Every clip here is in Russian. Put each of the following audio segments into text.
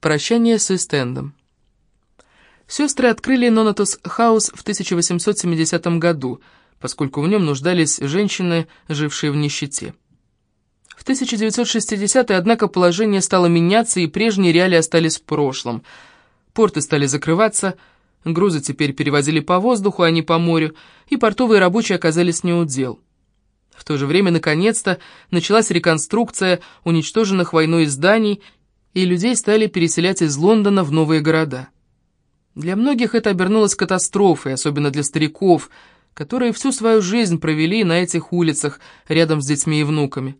Прощание с Эстендом. Сестры открыли Нонатос Хаус в 1870 году, поскольку в нем нуждались женщины, жившие в нищете. В 1960-е, однако, положение стало меняться, и прежние реалии остались в прошлом. Порты стали закрываться, грузы теперь перевозили по воздуху, а не по морю, и портовые рабочие оказались неудел. В то же время, наконец-то, началась реконструкция уничтоженных войной зданий, и людей стали переселять из Лондона в новые города. Для многих это обернулось катастрофой, особенно для стариков, которые всю свою жизнь провели на этих улицах рядом с детьми и внуками.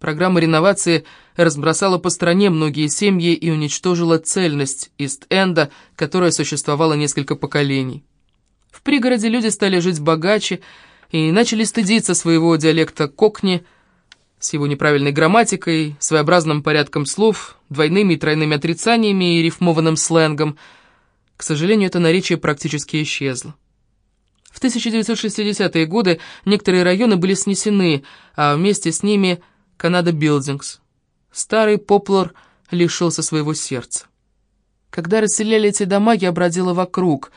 Программа реновации разбросала по стране многие семьи и уничтожила цельность Ист-Энда, которая существовала несколько поколений. В пригороде люди стали жить богаче и начали стыдиться своего диалекта кокни с его неправильной грамматикой, своеобразным порядком слов, двойными и тройными отрицаниями и рифмованным сленгом. К сожалению, это наречие практически исчезло. В 1960-е годы некоторые районы были снесены, а вместе с ними – Канада Билдингс. Старый Поплар лишился своего сердца. Когда расселяли эти дома, я бродила вокруг.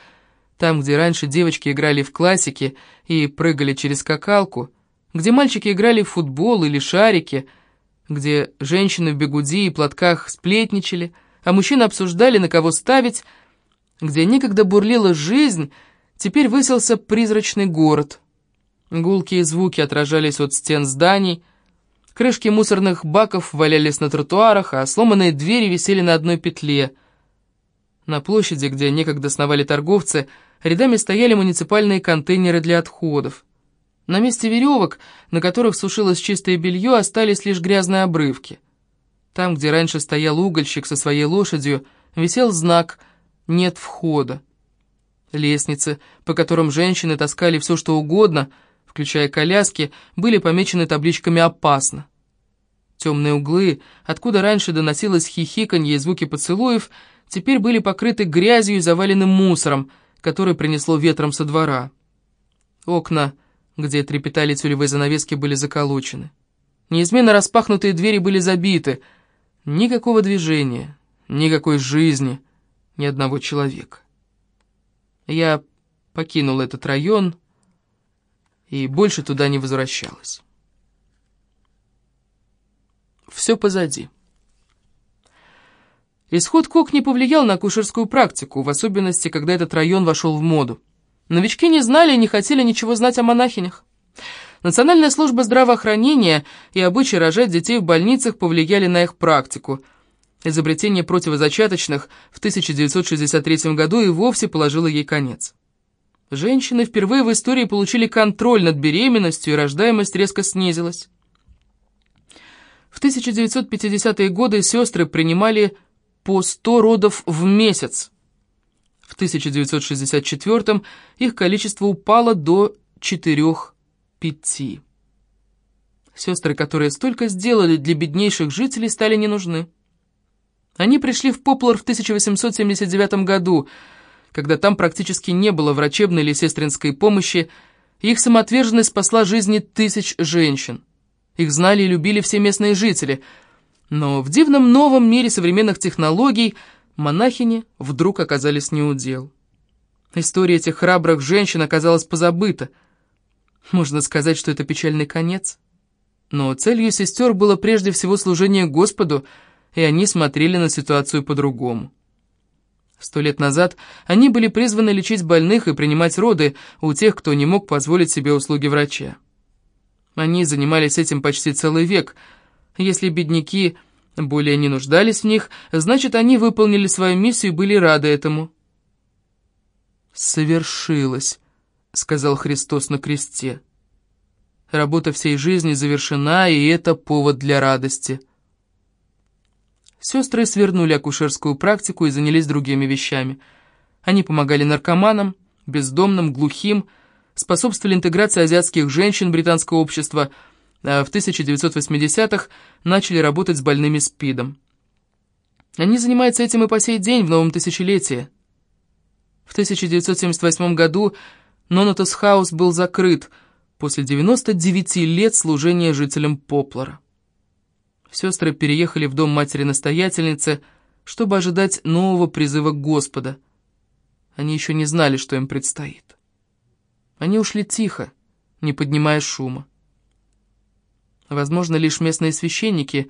Там, где раньше девочки играли в классики и прыгали через скакалку, где мальчики играли в футбол или шарики, где женщины в бегуди и платках сплетничали, а мужчины обсуждали, на кого ставить, где некогда бурлила жизнь, теперь выселся призрачный город. Гулкие звуки отражались от стен зданий, Крышки мусорных баков валялись на тротуарах, а сломанные двери висели на одной петле. На площади, где некогда сновали торговцы, рядами стояли муниципальные контейнеры для отходов. На месте веревок, на которых сушилось чистое белье, остались лишь грязные обрывки. Там, где раньше стоял угольщик со своей лошадью, висел знак «Нет входа». Лестницы, по которым женщины таскали все, что угодно — включая коляски, были помечены табличками «Опасно». Темные углы, откуда раньше доносилось хихиканье и звуки поцелуев, теперь были покрыты грязью и завалены мусором, который принесло ветром со двора. Окна, где трепетали тюлевые занавески, были заколочены. Неизменно распахнутые двери были забиты. Никакого движения, никакой жизни, ни одного человека. Я покинул этот район, и больше туда не возвращалась. Все позади. Исход КОК не повлиял на акушерскую практику, в особенности, когда этот район вошел в моду. Новички не знали и не хотели ничего знать о монахинях. Национальная служба здравоохранения и обычай рожать детей в больницах повлияли на их практику. Изобретение противозачаточных в 1963 году и вовсе положило ей конец. Женщины впервые в истории получили контроль над беременностью, и рождаемость резко снизилась. В 1950-е годы сестры принимали по 100 родов в месяц. В 1964 их количество упало до 4-5. Сестры, которые столько сделали для беднейших жителей, стали не нужны. Они пришли в Поплар в 1879 году – когда там практически не было врачебной или сестринской помощи, их самоотверженность спасла жизни тысяч женщин. Их знали и любили все местные жители. Но в дивном новом мире современных технологий монахини вдруг оказались неудел. История этих храбрых женщин оказалась позабыта. Можно сказать, что это печальный конец. Но целью сестер было прежде всего служение Господу, и они смотрели на ситуацию по-другому. Сто лет назад они были призваны лечить больных и принимать роды у тех, кто не мог позволить себе услуги врача. Они занимались этим почти целый век. Если бедняки более не нуждались в них, значит, они выполнили свою миссию и были рады этому. «Совершилось», — сказал Христос на кресте. «Работа всей жизни завершена, и это повод для радости». Сестры свернули акушерскую практику и занялись другими вещами. Они помогали наркоманам, бездомным, глухим, способствовали интеграции азиатских женщин в британское общество, а в 1980-х начали работать с больными СПИДом. Они занимаются этим и по сей день, в новом тысячелетии. В 1978 году Нонотос Хаус был закрыт после 99 лет служения жителям Поплара. Сестры переехали в дом матери-настоятельницы, чтобы ожидать нового призыва Господа. Они еще не знали, что им предстоит. Они ушли тихо, не поднимая шума. Возможно, лишь местные священники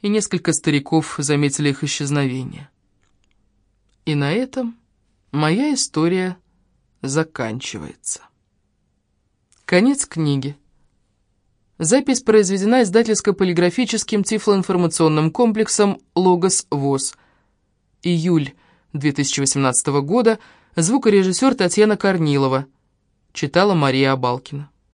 и несколько стариков заметили их исчезновение. И на этом моя история заканчивается. Конец книги. Запись произведена издательско-полиграфическим тифлоинформационным комплексом «Логос ВОЗ». Июль 2018 года. Звукорежиссер Татьяна Корнилова. Читала Мария Абалкина.